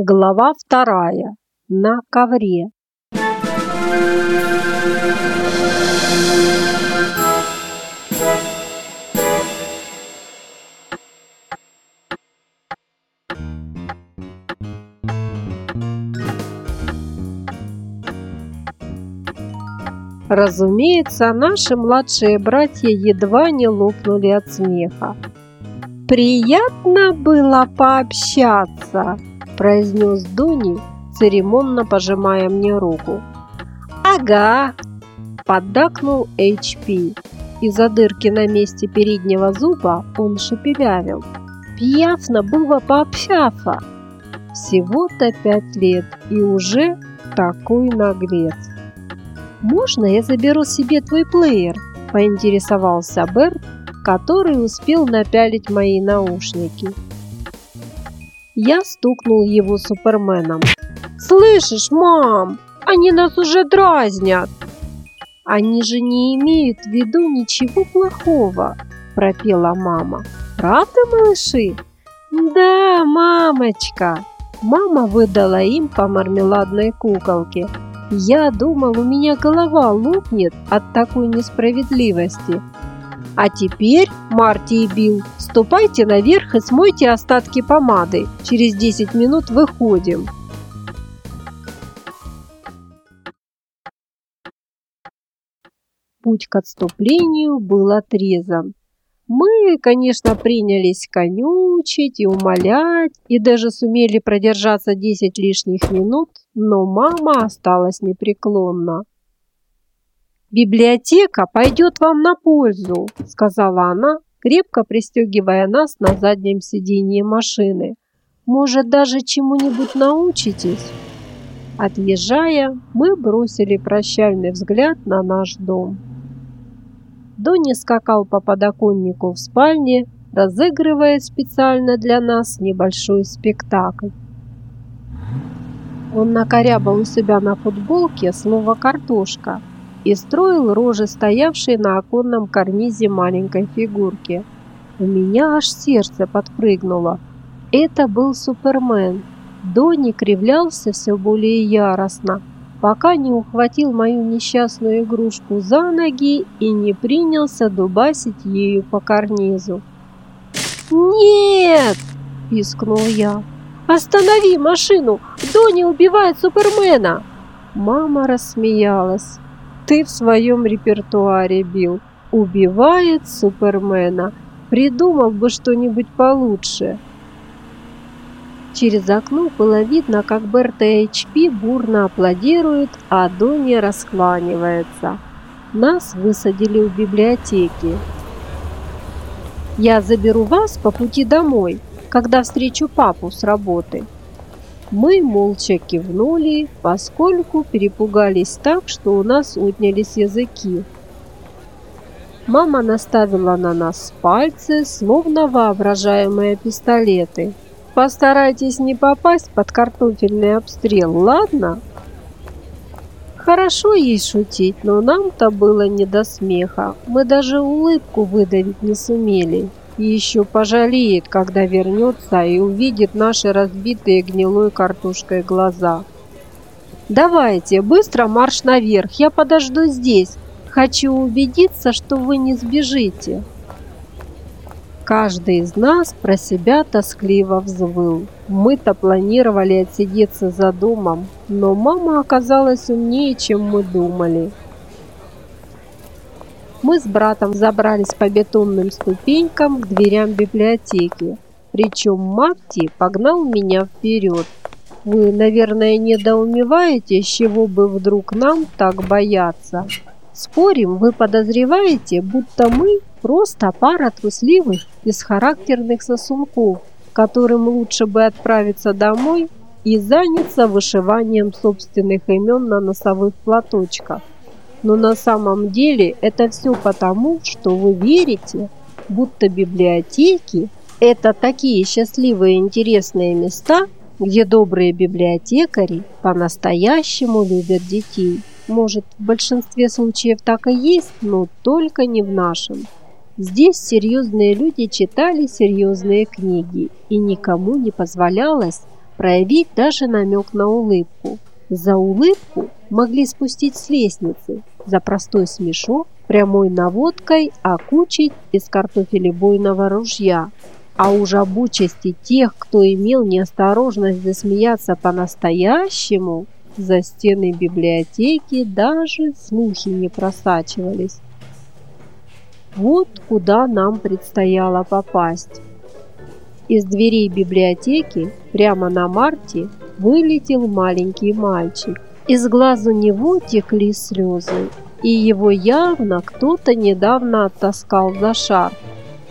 Глава вторая. На ковре. Разумеется, наши младшие братья едва не лопнули от смеха. «Приятно было пообщаться», – произнес Дуни, церемонно пожимая мне руку. «Ага», – поддакнул HP. Из-за дырки на месте переднего зуба он шепелявил. «Пьяфно было пообщаться». Всего-то пять лет и уже такой наглец. «Можно я заберу себе твой плеер?» – поинтересовался Берт, который успел напялить мои наушники. Я стукнул его суперменом. «Слышишь, мам, они нас уже дразнят!» «Они же не имеют в виду ничего плохого», – пропела мама. «Правда, малыши?» «Да, мамочка!» Мама выдала им по мармеладной куколке – я думал, у меня голова лопнет от такой несправедливости. А теперь, Марти и Билл, ступайте наверх и смойте остатки помады. Через 10 минут выходим. Путь к отступлению был отрезан. Мы, конечно, принялись конючить и умолять, и даже сумели продержаться 10 лишних минут, но мама осталась непреклонна. «Библиотека пойдет вам на пользу», – сказала она, крепко пристегивая нас на заднем сиденье машины. «Может, даже чему-нибудь научитесь?» Отъезжая, мы бросили прощальный взгляд на наш дом. Донни скакал по подоконнику в спальне, разыгрывая специально для нас небольшой спектакль. Он накорябал у себя на футболке слово «картошка» и строил рожи, стоявшие на оконном карнизе маленькой фигурки. У меня аж сердце подпрыгнуло. Это был Супермен. Донни кривлялся все более яростно, пока не ухватил мою несчастную игрушку за ноги и не принялся дубасить ею по карнизу. «Нет!» – пискнул я. «Останови машину! Донни убивает Супермена!» Мама рассмеялась. «Ты в своем репертуаре, Билл. Убивает Супермена. Придумал бы что-нибудь получше». Через окно было видно, как Берта HP бурно аплодируют, а Донни раскланивается. Нас высадили в библиотеке. «Я заберу вас по пути домой, когда встречу папу с работы». Мы молча кивнули, поскольку перепугались так, что у нас отнялись языки. Мама наставила на нас пальцы, словно воображаемые пистолеты – Постарайтесь не попасть под картофельный обстрел, ладно? Хорошо ей шутить, но нам-то было не до смеха. Мы даже улыбку выдавить не сумели. И еще пожалеет, когда вернется и увидит наши разбитые гнилой картошкой глаза. «Давайте, быстро марш наверх, я подожду здесь. Хочу убедиться, что вы не сбежите». Каждый из нас про себя тоскливо взвыл. Мы-то планировали отсидеться за домом, но мама оказалась умнее, чем мы думали. Мы с братом забрались по бетонным ступенькам к дверям библиотеки. Причем Марти погнал меня вперед. Вы, наверное, недоумеваете, с чего бы вдруг нам так бояться. Спорим, вы подозреваете, будто мы Просто пара трусливых, бесхарактерных сосунков, которым лучше бы отправиться домой и заняться вышиванием собственных имен на носовых платочках. Но на самом деле это все потому, что вы верите, будто библиотеки – это такие счастливые интересные места, где добрые библиотекари по-настоящему любят детей. Может, в большинстве случаев так и есть, но только не в нашем. Здесь серьезные люди читали серьезные книги, и никому не позволялось проявить даже намек на улыбку. За улыбку могли спустить с лестницы, за простой смешок прямой наводкой окучить из картофелебойного ружья. А уж об участи тех, кто имел неосторожность засмеяться по-настоящему, за стены библиотеки даже слухи не просачивались. Вот куда нам предстояло попасть. Из дверей библиотеки прямо на Марте вылетел маленький мальчик. Из глаз у него текли слезы, и его явно кто-то недавно оттаскал за шар.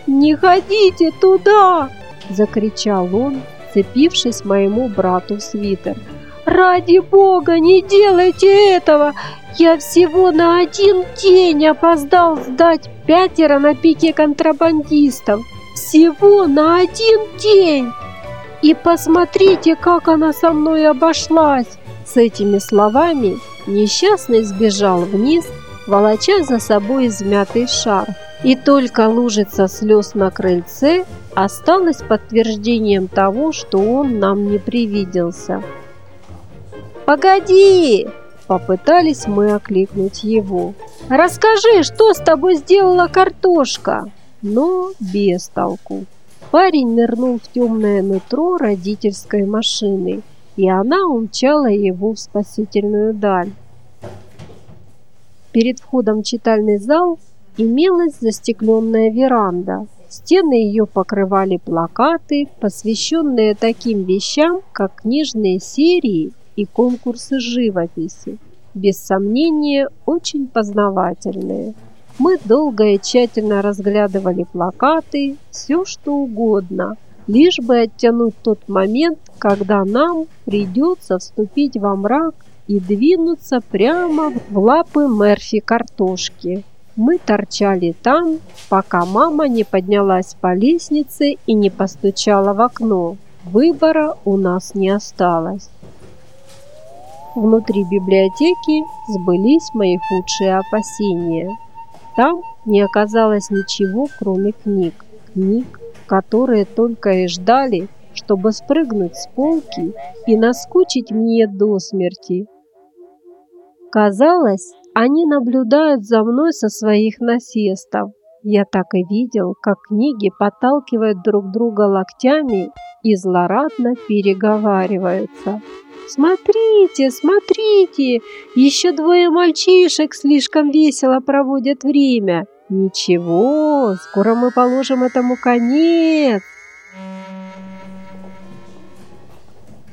«Не ходите туда!» – закричал он, цепившись моему брату в свитер. «Ради бога, не делайте этого! Я всего на один день опоздал сдать пятеро на пике контрабандистов! Всего на один день! И посмотрите, как она со мной обошлась!» С этими словами несчастный сбежал вниз, волоча за собой измятый шар. И только лужица слез на крыльце осталась подтверждением того, что он нам не привиделся. «Погоди!» – попытались мы окликнуть его. «Расскажи, что с тобой сделала картошка?» Но без толку. Парень нырнул в темное нутро родительской машины – и она умчала его в спасительную даль. Перед входом в читальный зал имелась застекленная веранда. Стены ее покрывали плакаты, посвященные таким вещам, как книжные серии и конкурсы живописи. Без сомнения, очень познавательные. Мы долго и тщательно разглядывали плакаты, все что угодно – лишь бы оттянуть тот момент, когда нам придется вступить во мрак и двинуться прямо в лапы Мерфи картошки. Мы торчали там, пока мама не поднялась по лестнице и не постучала в окно. Выбора у нас не осталось. Внутри библиотеки сбылись мои худшие опасения. Там не оказалось ничего, кроме книг. Книг, которые только и ждали, чтобы спрыгнуть с полки и наскучить мне до смерти. Казалось, они наблюдают за мной со своих насестов. Я так и видел, как книги подталкивают друг друга локтями и злорадно переговариваются. «Смотрите, смотрите! Еще двое мальчишек слишком весело проводят время!» Ничего, скоро мы положим этому конец.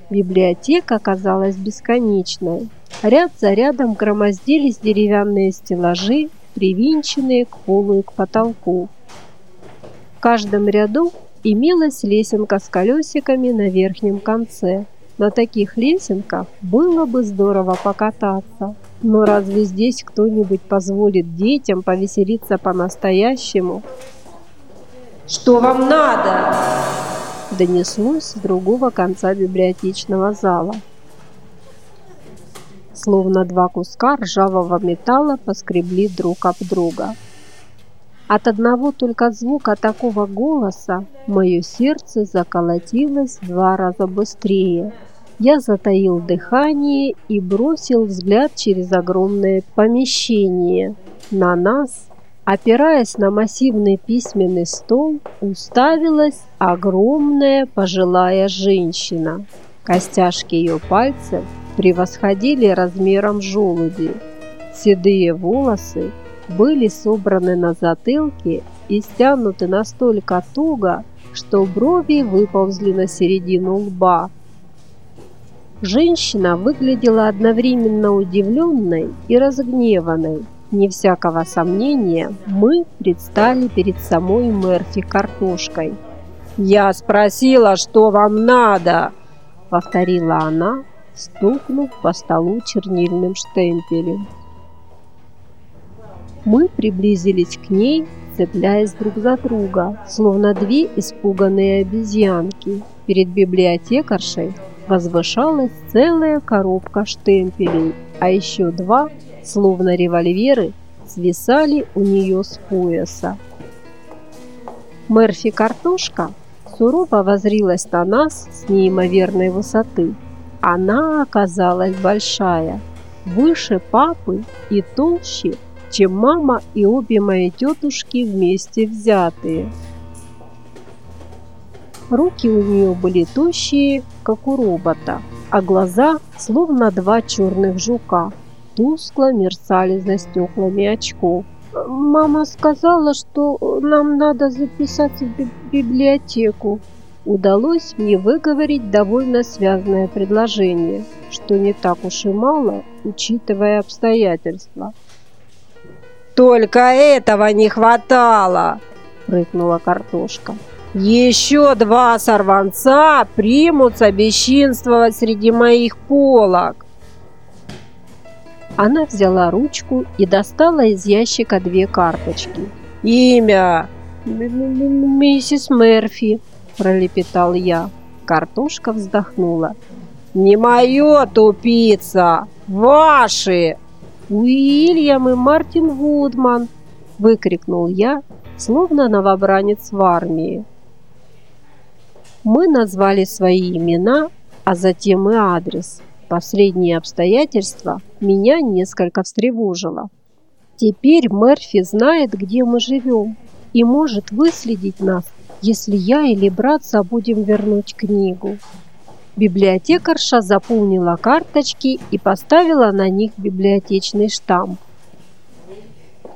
Библиотека оказалась бесконечной. Ряд за рядом громоздились деревянные стеллажи, привинченные к полу и к потолку. В каждом ряду имелась лесенка с колесиками на верхнем конце. На таких лесенках было бы здорово покататься. Но разве здесь кто-нибудь позволит детям повеселиться по-настоящему? «Что вам надо?» Донеслось с другого конца библиотечного зала. Словно два куска ржавого металла поскребли друг об друга. От одного только звука такого голоса мое сердце заколотилось в два раза быстрее – я затаил дыхание и бросил взгляд через огромное помещение. На нас, опираясь на массивный письменный стол, уставилась огромная пожилая женщина. Костяшки ее пальцев превосходили размером желуди. Седые волосы были собраны на затылке и стянуты настолько туго, что брови выползли на середину лба. Женщина выглядела одновременно удивленной и разгневанной. Не всякого сомнения, мы предстали перед самой Мерфи картошкой. «Я спросила, что вам надо!» — повторила она, стукнув по столу чернильным штемпелем. Мы приблизились к ней, цепляясь друг за друга, словно две испуганные обезьянки. Перед библиотекаршей возвышалась целая коробка штемпелей, а еще два, словно револьверы, свисали у нее с пояса. Мерфи Картошка сурово возрилась на нас с неимоверной высоты. Она оказалась большая, выше папы и толще, чем мама и обе мои тетушки вместе взятые. Руки у нее были тощие, как у робота, а глаза, словно два черных жука, тускло мерцали за стеклами очков. «Мама сказала, что нам надо записаться в библиотеку». Удалось мне выговорить довольно связанное предложение, что не так уж и мало, учитывая обстоятельства. «Только этого не хватало!» – прыгнула картошка. «Еще два сорванца примутся бесчинствовать среди моих полок!» Она взяла ручку и достала из ящика две карточки. «Имя?» «Миссис Мерфи», – пролепетал я. Картошка вздохнула. «Не мое, тупица! Ваши!» «Уильям и Мартин Вудман!» – выкрикнул я, словно новобранец в армии. Мы назвали свои имена, а затем и адрес. Последнее обстоятельство меня несколько встревожило. Теперь Мерфи знает, где мы живем, и может выследить нас, если я или брат забудем вернуть книгу. Библиотекарша заполнила карточки и поставила на них библиотечный штамп.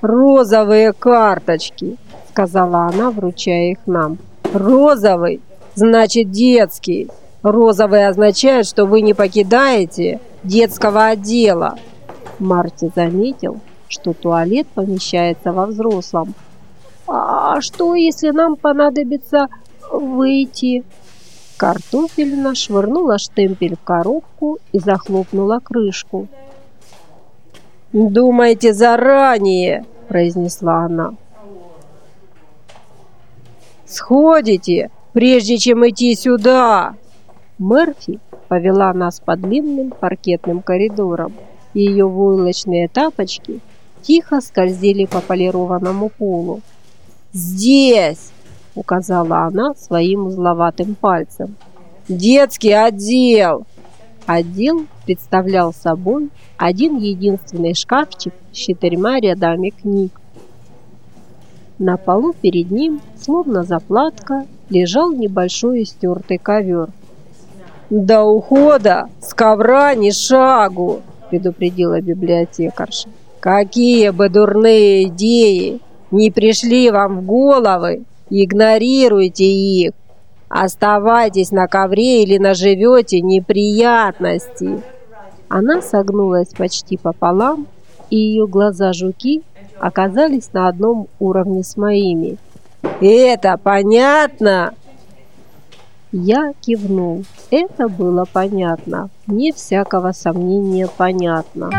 «Розовые карточки!» – сказала она, вручая их нам. «Розовый значит детский. Розовый означает, что вы не покидаете детского отдела». Марти заметил, что туалет помещается во взрослом. «А что, если нам понадобится выйти?» Картофелина швырнула штемпель в коробку и захлопнула крышку. «Думайте заранее!» – произнесла она. «Сходите, прежде чем идти сюда!» Мерфи повела нас по длинным паркетным коридорам. Ее войлочные тапочки тихо скользили по полированному полу. «Здесь!» Указала она своим узловатым пальцем. «Детский отдел!» Отдел представлял собой один единственный шкафчик с четырьмя рядами книг. На полу перед ним, словно заплатка, лежал небольшой истертый ковер. «До ухода с ковра ни шагу!» – предупредила библиотекарша. «Какие бы дурные идеи не пришли вам в головы, Игнорируйте их. Оставайтесь на ковре или наживете неприятности. Она согнулась почти пополам, и ее глаза-жуки оказались на одном уровне с моими. «Это понятно?» Я кивнул. Это было понятно. Не всякого сомнения понятно.